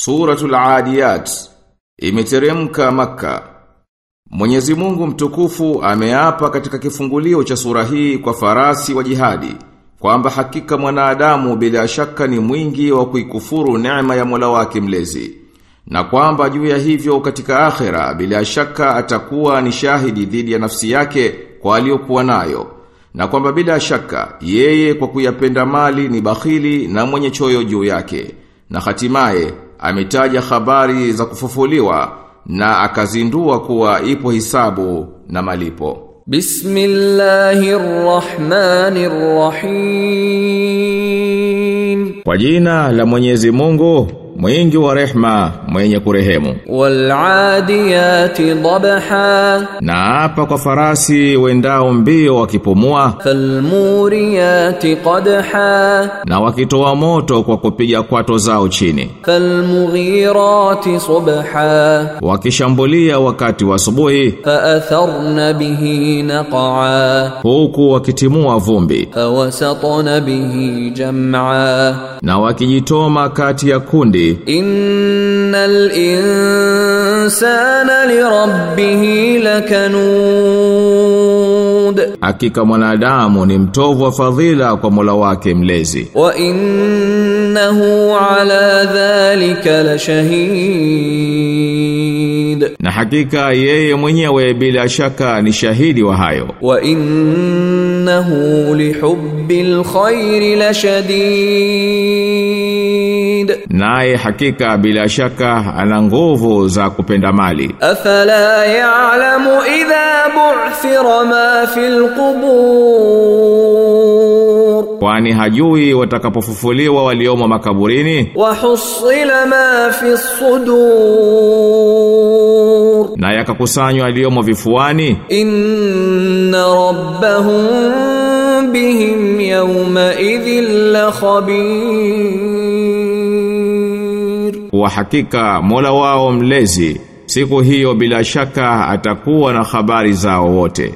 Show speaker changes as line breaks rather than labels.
Suratul Adiyat imeteremka maka. Mwenyezi Mungu mtukufu ameapa katika kifungulio cha sura hii kwa farasi wa jihadi kwamba hakika mwanadamu bila shaka ni mwingi wa kuikufuru neema ya Mola wake mlezi na kwamba juu ya hivyo katika akhera bila shaka atakuwa ni shahidi dhidi ya nafsi yake kwa aliyokuwa nayo na kwamba bila shaka yeye kwa kuyapenda mali ni bakhili na mwenye choyo juu yake na hatimaye ametaja habari za kufufuliwa na akazindua kuwa ipo hisabu na malipo.
Bismillahirrahmanirrahim.
Kwa jina la Mwenyezi Mungu, mwingi wa rehma, mwenye kurehemu.
waladiyati dhabha.
Na hapa kwa farasi wendao mbio wakipumua,
falmuriyati qadha.
na wakitoa moto kwa kupiga kwato zao chini,
falmughirati subha.
wakishambulia wakati wa asubuhi,
faatharna bihi naq'a.
huku wakitimua vumbi,
Fawasatna bihi jam'a.
na wakijitoma kati ya kundi,
Innal insana lirabbih lakanud.
hakika mwanadamu ni mtovu wa fadhila kwa Mola wake mlezi.
Wa innahu ala dhalika lashahid.
Na hakika yeye mwenyewe bila shaka ni shahidi wa hayo.
Wa innahu lihubbil khairi lashadid
naye hakika bila shaka ana nguvu za kupenda mali.
Afala ya'lamu idha bu'thira ma fil qubur.
Kwani hajui watakapofufuliwa waliomo makaburini?
Wa husila ma fi sudur.
Na yakakusanywa aliyomo vifuani?
Inna rabbahum bihim yawma idhil
khabir hakika Mola wao mlezi siku hiyo bila shaka atakuwa na habari zao wote.